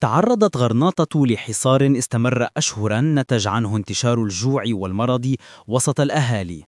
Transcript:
تعرضت غرناطة لحصار استمر أشهرا نتج عنه انتشار الجوع والمرض وسط الأهالي.